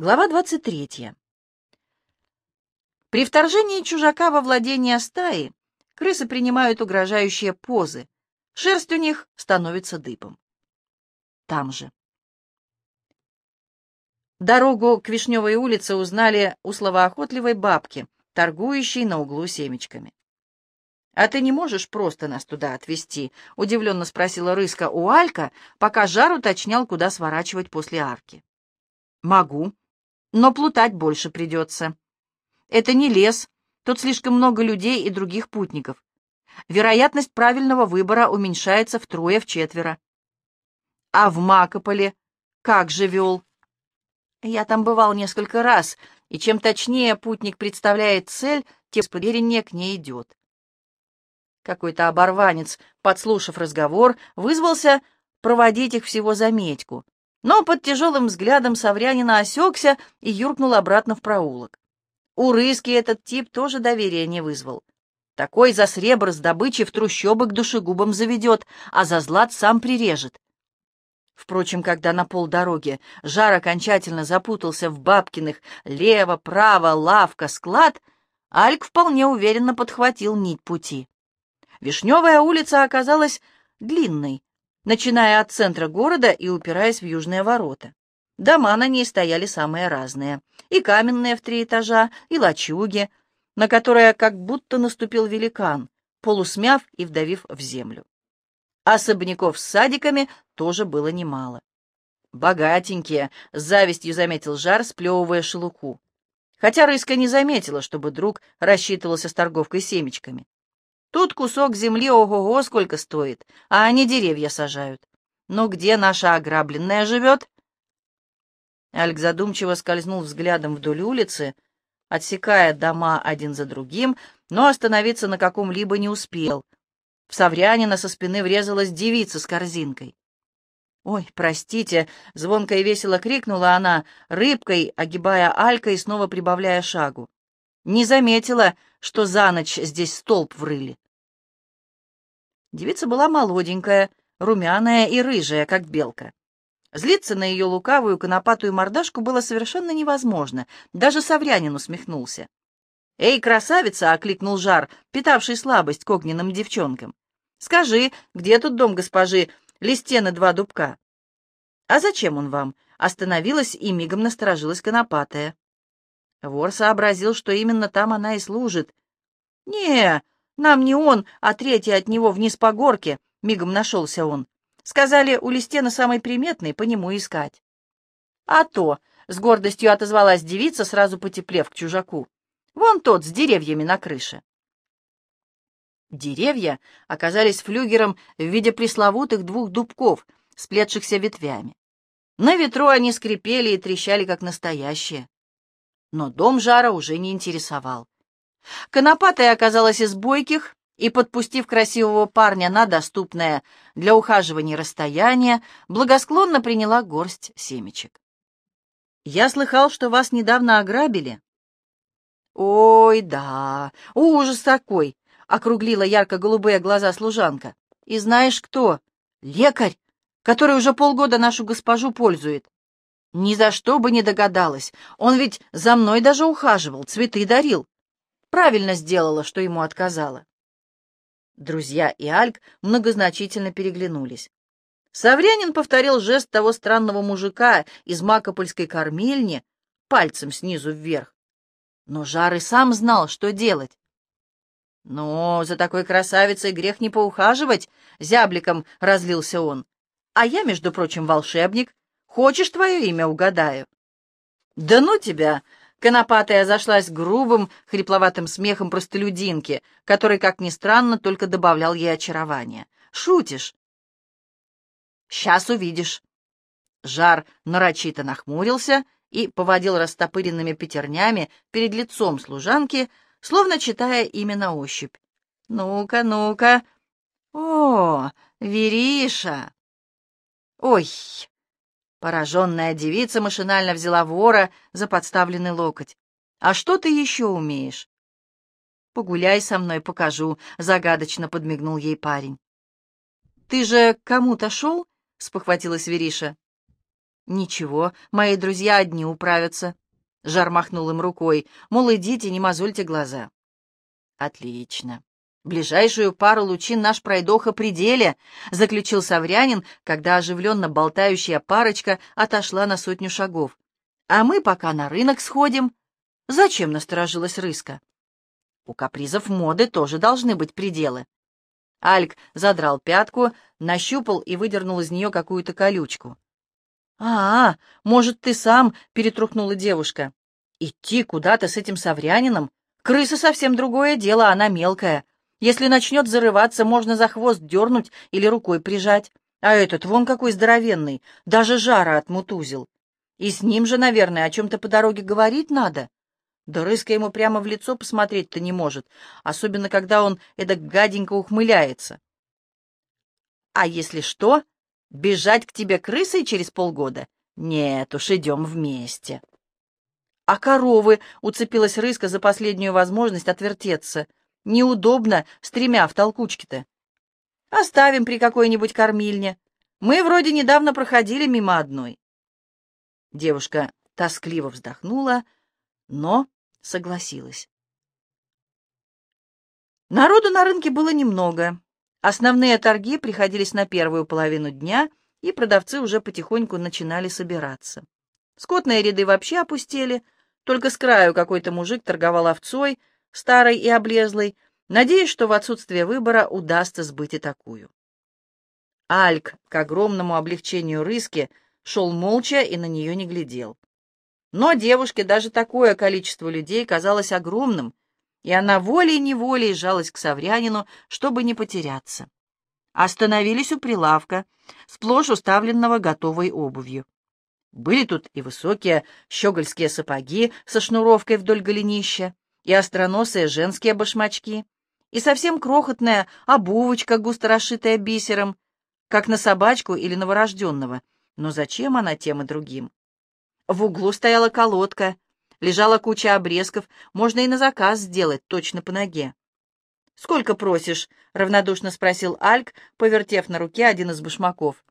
Глава 23. При вторжении чужака во владение стаи крысы принимают угрожающие позы, шерсть у них становится дыбом. Там же. Дорогу к Вишневой улице узнали у словоохотливой бабки, торгующей на углу семечками. «А ты не можешь просто нас туда отвезти?» — удивленно спросила Рыска у Алька, пока Жар уточнял, куда сворачивать после арки. «Могу», но плутать больше придется. Это не лес, тут слишком много людей и других путников. Вероятность правильного выбора уменьшается втрое-вчетверо. А в Макополе как же вел? Я там бывал несколько раз, и чем точнее путник представляет цель, тем сповереннее к ней идет. Какой-то оборванец, подслушав разговор, вызвался проводить их всего за медьку, но под тяжелым взглядом Саврянина осекся и юркнул обратно в проулок. У Рыски этот тип тоже доверия не вызвал. Такой за сребр с добычи в трущобы к душегубам заведет, а за злат сам прирежет. Впрочем, когда на полдороги жар окончательно запутался в бабкиных лево, право, лавка, склад, Альк вполне уверенно подхватил нить пути. Вишневая улица оказалась длинной, начиная от центра города и упираясь в южные ворота. Дома на ней стояли самые разные, и каменные в три этажа, и лачуги, на которые как будто наступил великан, полусмяв и вдавив в землю. Особняков с садиками тоже было немало. «Богатенькие», — с завистью заметил Жар, сплевывая шелуку. Хотя Рыска не заметила, чтобы друг рассчитывался с торговкой семечками. Тут кусок земли ого-го сколько стоит, а они деревья сажают. Но где наша ограбленная живет? Альк задумчиво скользнул взглядом вдоль улицы, отсекая дома один за другим, но остановиться на каком-либо не успел. В Саврянина со спины врезалась девица с корзинкой. «Ой, простите!» — звонко и весело крикнула она, рыбкой, огибая Алька и снова прибавляя шагу. «Не заметила, что за ночь здесь столб врыли. Девица была молоденькая, румяная и рыжая, как белка. Злиться на ее лукавую конопатую мордашку было совершенно невозможно. Даже Саврянин усмехнулся. «Эй, красавица!» — окликнул Жар, питавший слабость к огненным девчонкам. «Скажи, где тут дом госпожи Листены два дубка?» «А зачем он вам?» — остановилась и мигом насторожилась конопатая. Вор сообразил, что именно там она и служит. «Не, нам не он, а третий от него вниз по горке», — мигом нашелся он. «Сказали, у Листена самый приметный, по нему искать». «А то», — с гордостью отозвалась девица, сразу потеплев к чужаку. «Вон тот, с деревьями на крыше». Деревья оказались флюгером в виде пресловутых двух дубков, сплетшихся ветвями. На ветру они скрипели и трещали, как настоящие. Но дом Жара уже не интересовал. Конопатая оказалась из бойких, и, подпустив красивого парня на доступное для ухаживания расстояние, благосклонно приняла горсть семечек. «Я слыхал, что вас недавно ограбили». «Ой, да, ужас такой!» — округлила ярко-голубые глаза служанка. «И знаешь кто? Лекарь, который уже полгода нашу госпожу пользует. Ни за что бы не догадалась. Он ведь за мной даже ухаживал, цветы дарил. Правильно сделала, что ему отказала. Друзья и Альк многозначительно переглянулись. Саврянин повторил жест того странного мужика из макопольской кормильни пальцем снизу вверх. Но Жар и сам знал, что делать. «Но за такой красавицей грех не поухаживать», — зябликом разлился он. «А я, между прочим, волшебник. Хочешь, твое имя угадаю?» «Да ну тебя!» Конопатая зашлась грубым, хрипловатым смехом простолюдинки, который, как ни странно, только добавлял ей очарования. «Шутишь?» «Сейчас увидишь». Жар нарочито нахмурился и поводил растопыренными пятернями перед лицом служанки, словно читая имя на ощупь. «Ну-ка, ну-ка! О, Вериша!» «Ой, Пораженная девица машинально взяла вора за подставленный локоть. «А что ты еще умеешь?» «Погуляй со мной, покажу», — загадочно подмигнул ей парень. «Ты же к кому-то шел?» — спохватилась Вериша. «Ничего, мои друзья одни управятся». Жар махнул им рукой, мол, идите, не мозольте глаза. «Отлично. Ближайшую пару лучин наш пройдоха пределе», — заключил Саврянин, когда оживленно болтающая парочка отошла на сотню шагов. «А мы пока на рынок сходим». «Зачем?» — насторожилась Рыска. «У капризов моды тоже должны быть пределы». Альк задрал пятку, нащупал и выдернул из нее какую-то колючку. «А, -а может, ты сам?» — перетрухнула девушка. «Идти куда-то с этим соврянином? Крыса совсем другое дело, она мелкая. Если начнет зарываться, можно за хвост дернуть или рукой прижать. А этот вон какой здоровенный, даже жара отмутузил. И с ним же, наверное, о чем-то по дороге говорить надо. Да рыска ему прямо в лицо посмотреть-то не может, особенно когда он эдак гаденько ухмыляется. А если что, бежать к тебе крысой через полгода? Нет уж, идем вместе. А коровы, уцепилась рыска за последнюю возможность отвертеться. Неудобно с тремя в толкучке-то. Оставим при какой-нибудь кормильне. Мы вроде недавно проходили мимо одной. Девушка тоскливо вздохнула, но согласилась. Народу на рынке было немного. Основные торги приходились на первую половину дня, и продавцы уже потихоньку начинали собираться. Скотные ряды вообще опустели, только с краю какой-то мужик торговал овцой, старой и облезлой, надеясь, что в отсутствие выбора удастся сбыть и такую. Альк, к огромному облегчению рыски, шел молча и на нее не глядел. Но девушке даже такое количество людей казалось огромным, и она волей-неволей жалась к Саврянину, чтобы не потеряться. Остановились у прилавка, сплошь уставленного готовой обувью. Были тут и высокие щегольские сапоги со шнуровкой вдоль голенища, и остроносые женские башмачки, и совсем крохотная обувочка, густо расшитая бисером, как на собачку или новорожденного. Но зачем она тем и другим? В углу стояла колодка, лежала куча обрезков, можно и на заказ сделать, точно по ноге. «Сколько просишь?» — равнодушно спросил Альк, повертев на руке один из башмаков.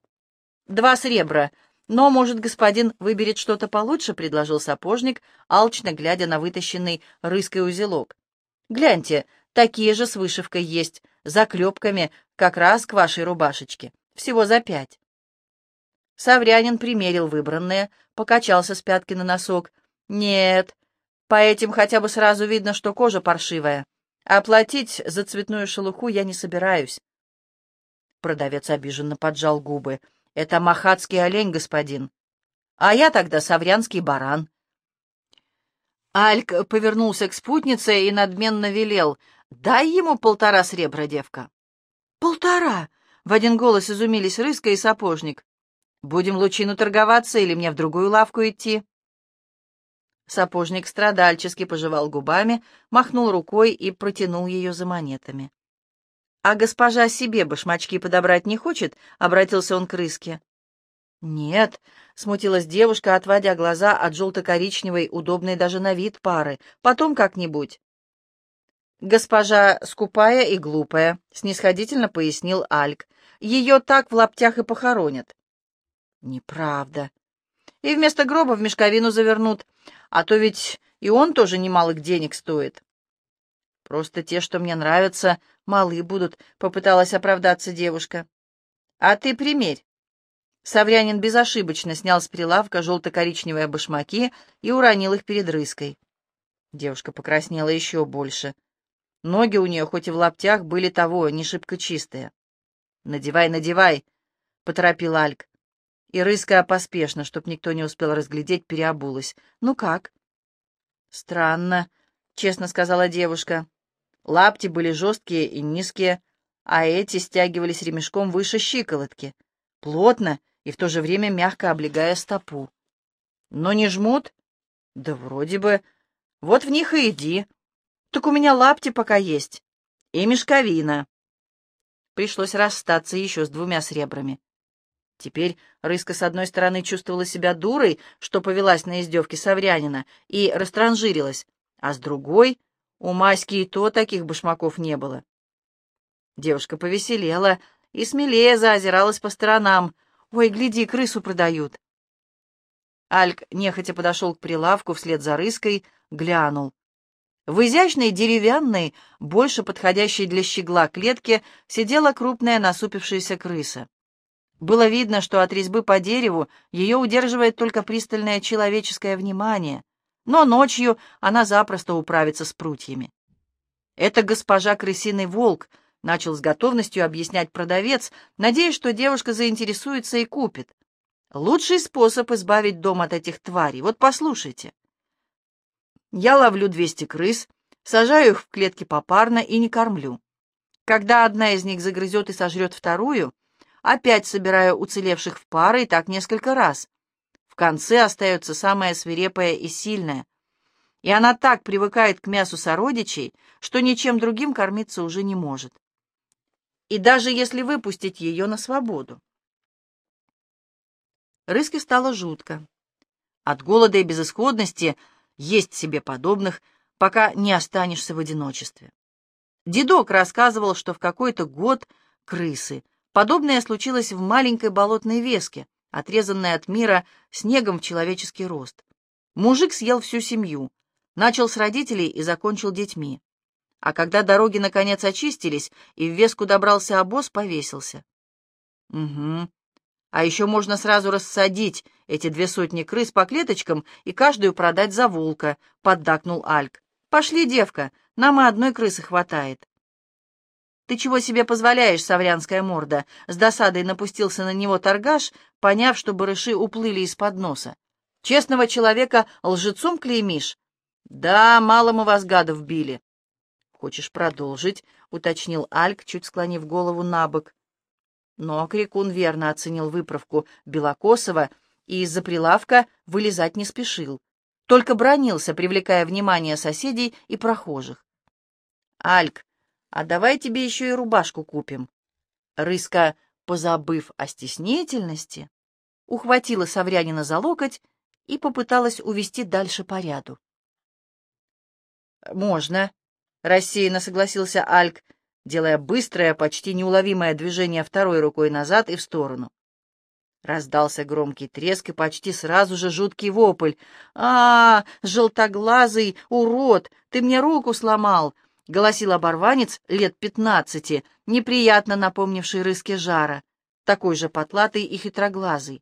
«Два сребра. Но, может, господин выберет что-то получше?» — предложил сапожник, алчно глядя на вытащенный рыской узелок. «Гляньте, такие же с вышивкой есть, заклепками, как раз к вашей рубашечке. Всего за пять». Саврянин примерил выбранное, покачался с пятки на носок. «Нет, по этим хотя бы сразу видно, что кожа паршивая. Оплатить за цветную шелуху я не собираюсь». Продавец обиженно поджал губы. «Это махатский олень, господин. А я тогда саврянский баран». Альк повернулся к спутнице и надменно велел. «Дай ему полтора сребра, девка». «Полтора!» — в один голос изумились Рыска и Сапожник. Будем лучину торговаться или мне в другую лавку идти?» Сапожник страдальчески пожевал губами, махнул рукой и протянул ее за монетами. «А госпожа себе башмачки подобрать не хочет?» — обратился он к рыске. «Нет», — смутилась девушка, отводя глаза от желто-коричневой, удобной даже на вид пары. «Потом как-нибудь». «Госпожа скупая и глупая», — снисходительно пояснил Альк. «Ее так в лаптях и похоронят». Неправда. И вместо гроба в мешковину завернут, а то ведь и он тоже немалых денег стоит. Просто те, что мне нравятся, малы будут, — попыталась оправдаться девушка. А ты примерь. Саврянин безошибочно снял с прилавка желто-коричневые башмаки и уронил их перед рыской. Девушка покраснела еще больше. Ноги у нее, хоть и в лаптях, были того, не шибко чистые. «Надевай, надевай!» — поторопил Альк. И рыская поспешно, чтоб никто не успел разглядеть, переобулась. «Ну как?» «Странно», — честно сказала девушка. Лапти были жесткие и низкие, а эти стягивались ремешком выше щиколотки, плотно и в то же время мягко облегая стопу. «Но не жмут?» «Да вроде бы. Вот в них и иди. Так у меня лапти пока есть. И мешковина». Пришлось расстаться еще с двумя сребрами. Теперь Рыска с одной стороны чувствовала себя дурой, что повелась на издевки Саврянина, и растранжирилась, а с другой у Маськи и то таких башмаков не было. Девушка повеселела и смелее заозиралась по сторонам. «Ой, гляди, крысу продают!» Альк нехотя подошел к прилавку вслед за рыской, глянул. В изящной деревянной, больше подходящей для щегла клетке, сидела крупная насупившаяся крыса. Было видно, что от резьбы по дереву ее удерживает только пристальное человеческое внимание, но ночью она запросто управится с прутьями. «Это госпожа крысиный волк», — начал с готовностью объяснять продавец, надеясь, что девушка заинтересуется и купит. «Лучший способ избавить дом от этих тварей. Вот послушайте». Я ловлю 200 крыс, сажаю их в клетки попарно и не кормлю. Когда одна из них загрызет и сожрет вторую, опять собираю уцелевших в пары и так несколько раз. Конце остается самая свирепая и сильная. И она так привыкает к мясу сородичей, что ничем другим кормиться уже не может. И даже если выпустить ее на свободу. Рыске стало жутко. От голода и безысходности – есть себе подобных, пока не останешься в одиночестве. Дедок рассказывал, что в какой-то год крысы. Подобное случилось в маленькой болотной веске, отрезанной от мира снегом в человеческий рост. Мужик съел всю семью, начал с родителей и закончил детьми. А когда дороги наконец очистились и в веску добрался обоз, повесился. Угу. А еще можно сразу рассадить эти две сотни крыс по клеточкам и каждую продать за волка, — поддакнул Альк. Пошли, девка, нам и одной крысы хватает. «Ты чего себе позволяешь, саврянская морда?» С досадой напустился на него торгаш, поняв, что барыши уплыли из-под носа. «Честного человека лжецом клеймишь?» «Да, мало мы вас, гадов, били». «Хочешь продолжить?» — уточнил Альк, чуть склонив голову на бок. Но Крикун верно оценил выправку Белокосова и из-за прилавка вылезать не спешил, только бронился, привлекая внимание соседей и прохожих. «Альк, а давай тебе еще и рубашку купим». Рыска, позабыв о стеснительности, ухватила Саврянина за локоть и попыталась увести дальше по ряду. «Можно», — рассеянно согласился Альк, делая быстрое, почти неуловимое движение второй рукой назад и в сторону. Раздался громкий треск и почти сразу же жуткий вопль. «А, -а, -а желтоглазый урод, ты мне руку сломал!» — голосил оборванец лет пятнадцати, неприятно напомнивший рыски жара, такой же потлатый и хитроглазый.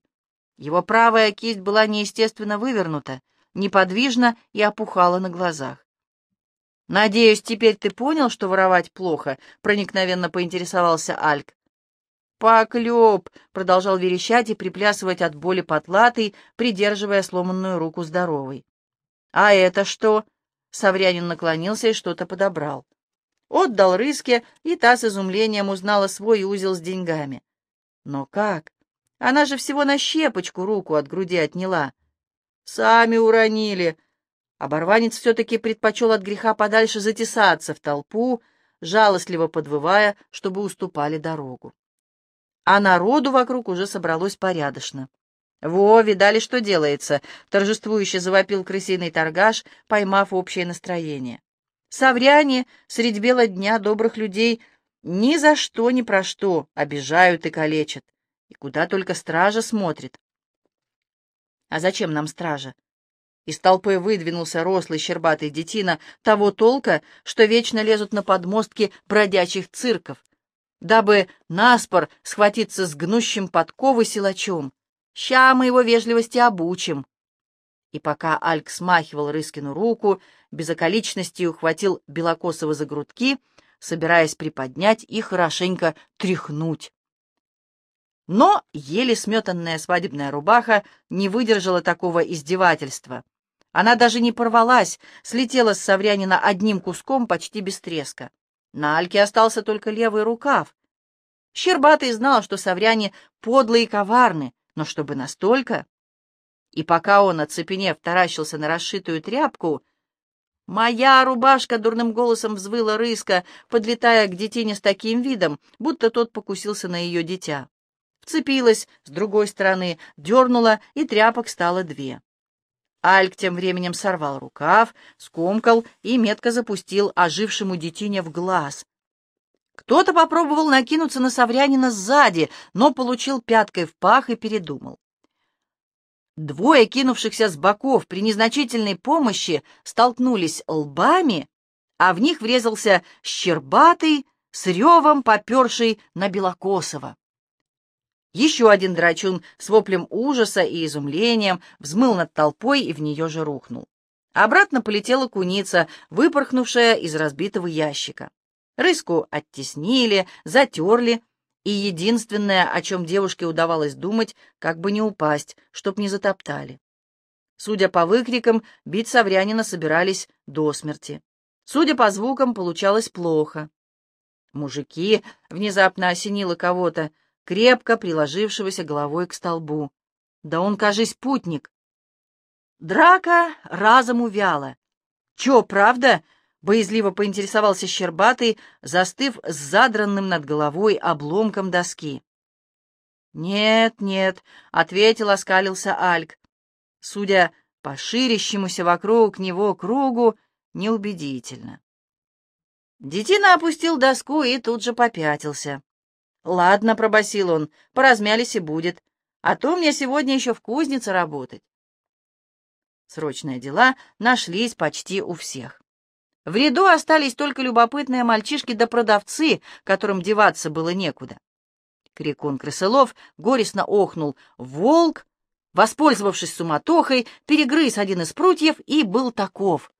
Его правая кисть была неестественно вывернута, неподвижна и опухала на глазах. «Надеюсь, теперь ты понял, что воровать плохо?» — проникновенно поинтересовался Альк. «Поклеп!» — продолжал верещать и приплясывать от боли потлатый, придерживая сломанную руку здоровой. «А это что?» — Саврянин наклонился и что-то подобрал. Отдал рыске, и та с изумлением узнала свой узел с деньгами. «Но как? Она же всего на щепочку руку от груди отняла». «Сами уронили!» Оборванец все-таки предпочел от греха подальше затесаться в толпу, жалостливо подвывая, чтобы уступали дорогу. А народу вокруг уже собралось порядочно. «Во, видали, что делается!» — торжествующе завопил крысиный торгаш, поймав общее настроение. «Савряне средь бела дня добрых людей ни за что, ни про что обижают и калечат. И куда только стража смотрит». «А зачем нам стража? Из толпы выдвинулся рослый щербатый детина того толка, что вечно лезут на подмостки бродячих цирков, дабы наспор схватиться с гнущим подковы силачом. Ща мы его вежливости обучим. И пока Альк смахивал Рыскину руку, без околичности ухватил Белокосова за грудки, собираясь приподнять и хорошенько тряхнуть. Но еле сметанная свадебная рубаха не выдержала такого издевательства. Она даже не порвалась, слетела с Саврянина одним куском почти без треска. На Альке остался только левый рукав. Щербатый знал, что Савряне подлые и коварны, но чтобы настолько... И пока он, оцепенев, таращился на расшитую тряпку, «Моя рубашка!» — дурным голосом взвыла рыска, подлетая к детине с таким видом, будто тот покусился на ее дитя. Вцепилась с другой стороны, дернула, и тряпок стало две. Альк тем временем сорвал рукав, скомкал и метко запустил ожившему детине в глаз. Кто-то попробовал накинуться на Саврянина сзади, но получил пяткой в пах и передумал. Двое, кинувшихся с боков при незначительной помощи, столкнулись лбами, а в них врезался щербатый, с ревом поперший на Белокосова. Еще один драчун с воплем ужаса и изумлением взмыл над толпой и в нее же рухнул. Обратно полетела куница, выпорхнувшая из разбитого ящика. Рыску оттеснили, затерли, и единственное, о чем девушке удавалось думать, как бы не упасть, чтоб не затоптали. Судя по выкрикам, бить Саврянина собирались до смерти. Судя по звукам, получалось плохо. Мужики, внезапно осенило кого-то, крепко приложившегося головой к столбу. Да он, кажись, путник. Драка разом увяла. Чё, правда? Боязливо поинтересовался Щербатый, застыв с задранным над головой обломком доски. «Нет, нет», — ответил, оскалился Альк. Судя по ширящемуся вокруг него кругу, неубедительно. Детина опустил доску и тут же попятился. «Ладно», — пробасил он, — «поразмялись и будет, а то мне сегодня еще в кузнице работать». Срочные дела нашлись почти у всех. В ряду остались только любопытные мальчишки да продавцы, которым деваться было некуда. Крикун Крысылов горестно охнул. Волк, воспользовавшись суматохой, перегрыз один из прутьев и был таков.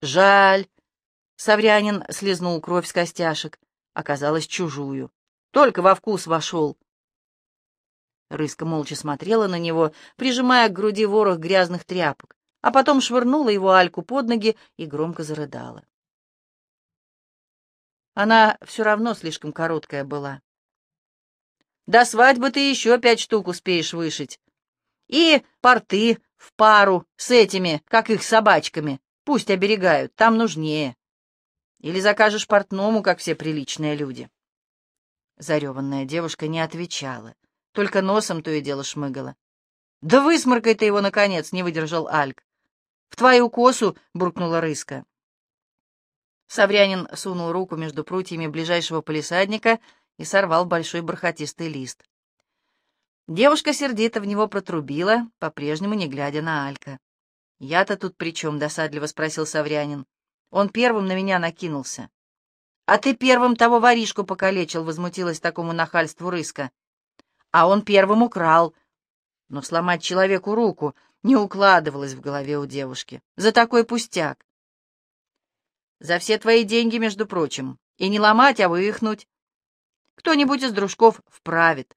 «Жаль!» — Саврянин слезнул кровь с костяшек. Оказалось, чужую. Только во вкус вошел. Рыска молча смотрела на него, прижимая к груди ворох грязных тряпок а потом швырнула его Альку под ноги и громко зарыдала. Она все равно слишком короткая была. До свадьбы ты еще пять штук успеешь вышить. И порты в пару с этими, как их собачками. Пусть оберегают, там нужнее. Или закажешь портному, как все приличные люди. Зареванная девушка не отвечала, только носом то и дело шмыгала. «Да высморкай ты его, наконец!» — не выдержал Альк. «В твою косу!» — буркнула рыска. Саврянин сунул руку между прутьями ближайшего полисадника и сорвал большой бархатистый лист. Девушка сердито в него протрубила, по-прежнему не глядя на Алька. «Я-то тут при чем?» — досадливо спросил Саврянин. «Он первым на меня накинулся». «А ты первым того воришку покалечил», — возмутилась такому нахальству рыска. «А он первым украл». «Но сломать человеку руку не укладывалось в голове у девушки. За такой пустяк. За все твои деньги, между прочим. И не ломать, а вывихнуть. Кто-нибудь из дружков вправит.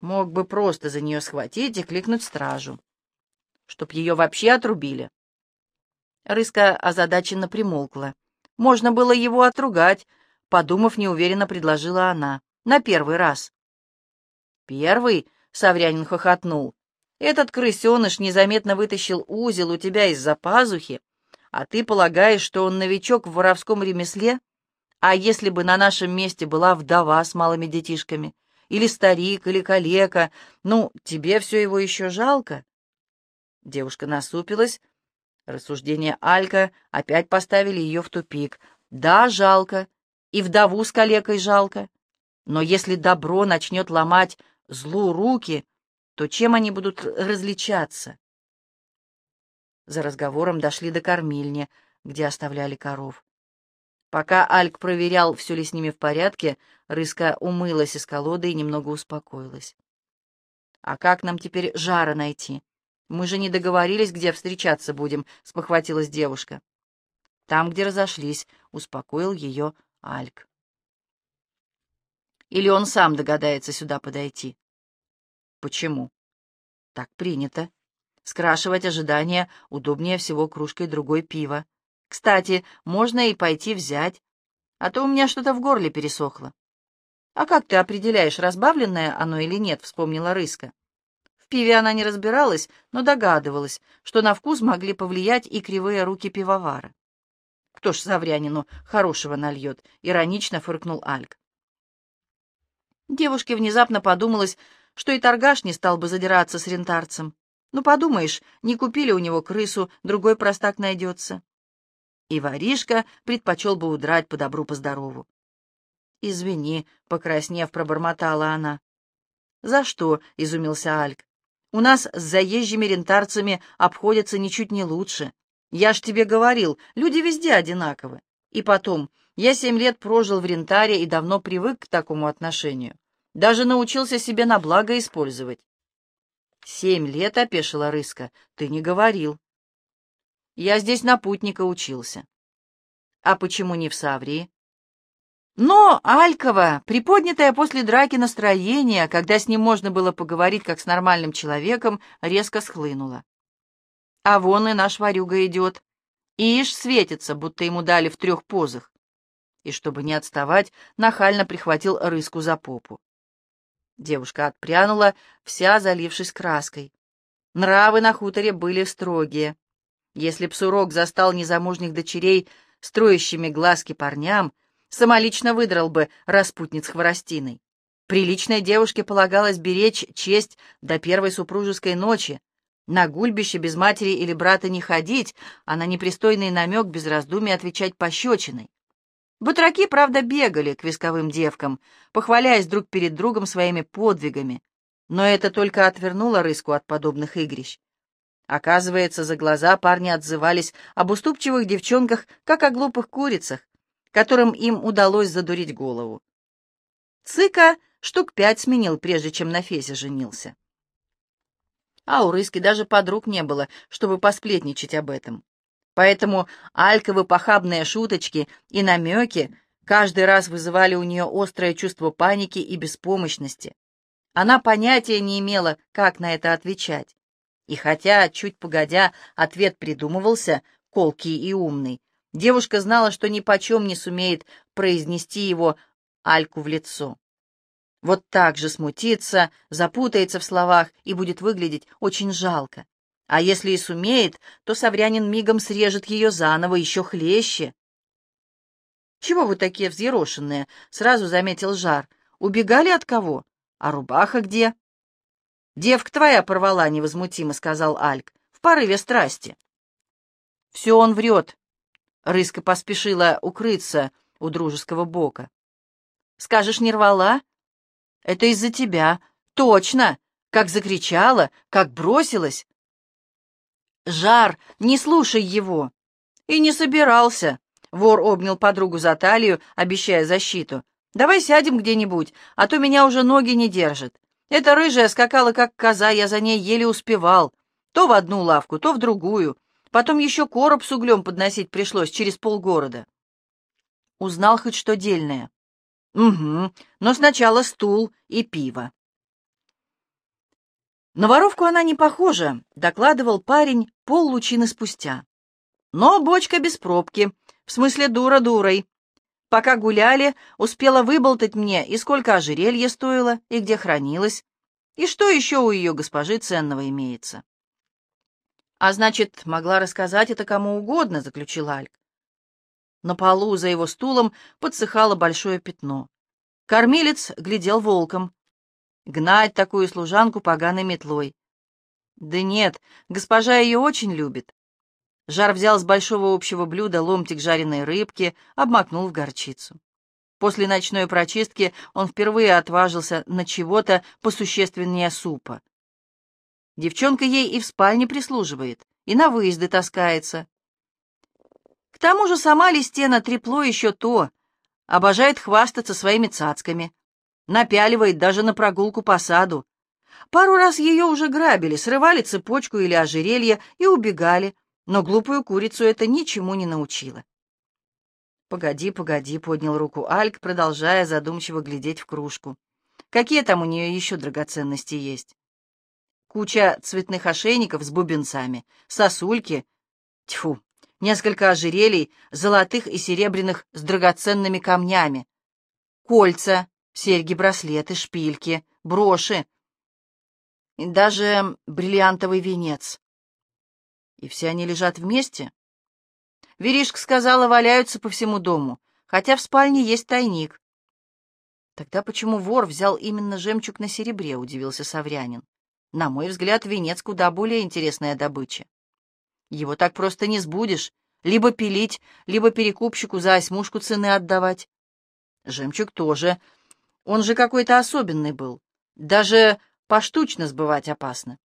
Мог бы просто за нее схватить и кликнуть стражу. Чтоб ее вообще отрубили. Рыска озадаченно примолкла. Можно было его отругать, подумав, неуверенно предложила она. На первый раз. Первый? — Саврянин хохотнул. Этот крысеныш незаметно вытащил узел у тебя из-за пазухи, а ты полагаешь, что он новичок в воровском ремесле? А если бы на нашем месте была вдова с малыми детишками? Или старик, или калека? Ну, тебе все его еще жалко?» Девушка насупилась. Рассуждения Алька опять поставили ее в тупик. «Да, жалко. И вдову с калекой жалко. Но если добро начнет ломать злу руки, то чем они будут различаться? За разговором дошли до кормильни, где оставляли коров. Пока Альк проверял, все ли с ними в порядке, Рыска умылась из колоды и немного успокоилась. «А как нам теперь жара найти? Мы же не договорились, где встречаться будем», — спохватилась девушка. «Там, где разошлись», — успокоил ее Альк. «Или он сам догадается сюда подойти?» Почему? Так принято. Скрашивать ожидания удобнее всего кружкой другой пива. Кстати, можно и пойти взять, а то у меня что-то в горле пересохло. А как ты определяешь, разбавленное оно или нет, вспомнила Рыска. В пиве она не разбиралась, но догадывалась, что на вкус могли повлиять и кривые руки пивовара. Кто ж Саврянину хорошего нальет? Иронично фыркнул Альк. Девушке внезапно подумалось, что и торгаш не стал бы задираться с рентарцем. Ну, подумаешь, не купили у него крысу, другой простак найдется. И воришка предпочел бы удрать по добру, по здорову. «Извини», — покраснев, пробормотала она. «За что?» — изумился Альк. У нас с заезжими рентарцами обходятся ничуть не лучше. Я ж тебе говорил, люди везде одинаковы. И потом, я семь лет прожил в рентаре и давно привык к такому отношению. Даже научился себе на благо использовать. Семь лет, — опешила Рыска, — ты не говорил. Я здесь на путника учился. А почему не в Саврии? Но Алькова, приподнятое после драки настроение, когда с ним можно было поговорить как с нормальным человеком, резко схлынуло. А вон и наш ворюга идет. Ишь светится, будто ему дали в трех позах. И, чтобы не отставать, нахально прихватил рыску за попу. Девушка отпрянула, вся залившись краской. Нравы на хуторе были строгие. Если б Сурок застал незамужних дочерей строящими глазки парням, самолично выдрал бы распутниц хворостиной. Приличной девушке полагалось беречь честь до первой супружеской ночи, на гульбище без матери или брата не ходить, а на непристойный намек без раздумий отвечать пощечиной. Батраки, правда, бегали к висковым девкам, похваляясь друг перед другом своими подвигами, но это только отвернуло рыску от подобных игрищ. Оказывается, за глаза парни отзывались об уступчивых девчонках, как о глупых курицах, которым им удалось задурить голову. Цыка штук пять сменил, прежде чем на Фезе женился. А у Рыски даже подруг не было, чтобы посплетничать об этом. Поэтому альковы похабные шуточки и намеки каждый раз вызывали у нее острое чувство паники и беспомощности. Она понятия не имела, как на это отвечать. И хотя, чуть погодя, ответ придумывался, колкий и умный, Девушка знала, что ни почем не сумеет произнести его Альку в лицо. Вот так же смутится, запутается в словах и будет выглядеть очень жалко. А если и сумеет, то Саврянин мигом срежет ее заново, еще хлеще. «Чего вы такие взъерошенные?» — сразу заметил Жар. «Убегали от кого? А рубаха где?» «Девка твоя порвала невозмутимо», — сказал Альк, в порыве страсти. «Все он врет», Рыска поспешила укрыться у дружеского бока. «Скажешь, не рвала?» «Это из-за тебя. Точно! Как закричала, как бросилась!» «Жар! Не слушай его!» «И не собирался!» Вор обнял подругу за талию, обещая защиту. «Давай сядем где-нибудь, а то меня уже ноги не держат. Эта рыжая скакала, как коза, я за ней еле успевал. То в одну лавку, то в другую. Потом еще короб с углем подносить пришлось через полгорода. Узнал хоть что дельное. Угу, но сначала стул и пиво. На воровку она не похожа, докладывал парень пол лучины спустя. Но бочка без пробки, в смысле дура дурой. Пока гуляли, успела выболтать мне, и сколько ожерелье стоило, и где хранилось, и что еще у ее госпожи ценного имеется. А значит, могла рассказать это кому угодно, заключил Альк. На полу за его стулом подсыхало большое пятно. Кормилец глядел волком. Гнать такую служанку поганой метлой. Да нет, госпожа ее очень любит. Жар взял с большого общего блюда ломтик жареной рыбки, обмакнул в горчицу. После ночной прочистки он впервые отважился на чего-то посущественнее супа. Девчонка ей и в спальне прислуживает, и на выезды таскается. К тому же сама Листена трепло еще то, обожает хвастаться своими цацками, напяливает даже на прогулку по саду. Пару раз ее уже грабили, срывали цепочку или ожерелье и убегали, но глупую курицу это ничему не научило. «Погоди, погоди», — поднял руку Альк, продолжая задумчиво глядеть в кружку. «Какие там у нее еще драгоценности есть?» куча цветных ошейников с бубенцами, сосульки, тьфу, несколько ожерелий, золотых и серебряных с драгоценными камнями, кольца, серьги-браслеты, шпильки, броши, и даже бриллиантовый венец. И все они лежат вместе? Веришка сказала, валяются по всему дому, хотя в спальне есть тайник. Тогда почему вор взял именно жемчуг на серебре, удивился Саврянин. На мой взгляд, венец куда более интересная добыча. Его так просто не сбудешь. Либо пилить, либо перекупщику за осьмушку цены отдавать. Жемчуг тоже. Он же какой-то особенный был. Даже поштучно сбывать опасно.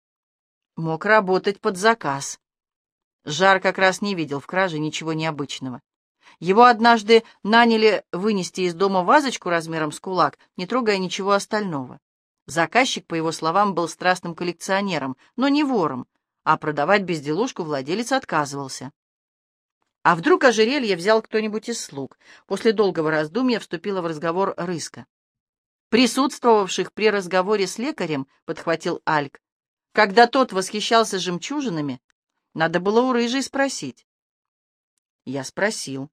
Мог работать под заказ. Жар как раз не видел в краже ничего необычного. Его однажды наняли вынести из дома вазочку размером с кулак, не трогая ничего остального. Заказчик, по его словам, был страстным коллекционером, но не вором, а продавать безделушку владелец отказывался. А вдруг ожерелье взял кто-нибудь из слуг? После долгого раздумья вступила в разговор Рыска. Присутствовавших при разговоре с лекарем, подхватил Альк, когда тот восхищался жемчужинами, надо было у рыжей спросить. Я спросил.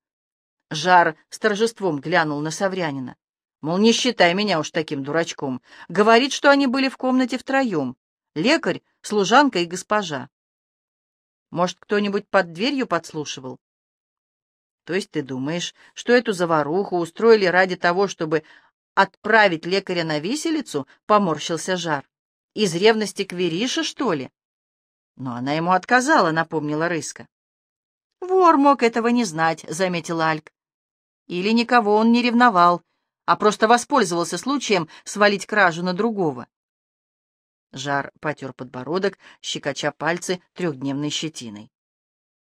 Жар с торжеством глянул на Саврянина. Мол, не считай меня уж таким дурачком. Говорит, что они были в комнате втроем. Лекарь, служанка и госпожа. Может, кто-нибудь под дверью подслушивал? То есть ты думаешь, что эту заваруху устроили ради того, чтобы отправить лекаря на виселицу? Поморщился Жар. Из ревности к Верише, что ли? Но она ему отказала, напомнила Рыска. Вор мог этого не знать, заметил Альк. Или никого он не ревновал, а просто воспользовался случаем свалить кражу на другого. Жар потер подбородок, щекоча пальцы трехдневной щетиной.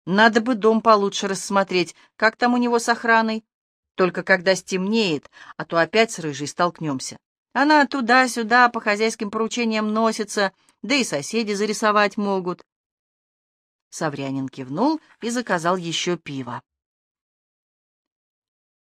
Надо бы дом получше рассмотреть, как там у него с охраной. Только когда стемнеет, а то опять с рыжей столкнемся. Она туда-сюда по хозяйским поручениям носится, да и соседи зарисовать могут. Саврянин кивнул и заказал еще пиво.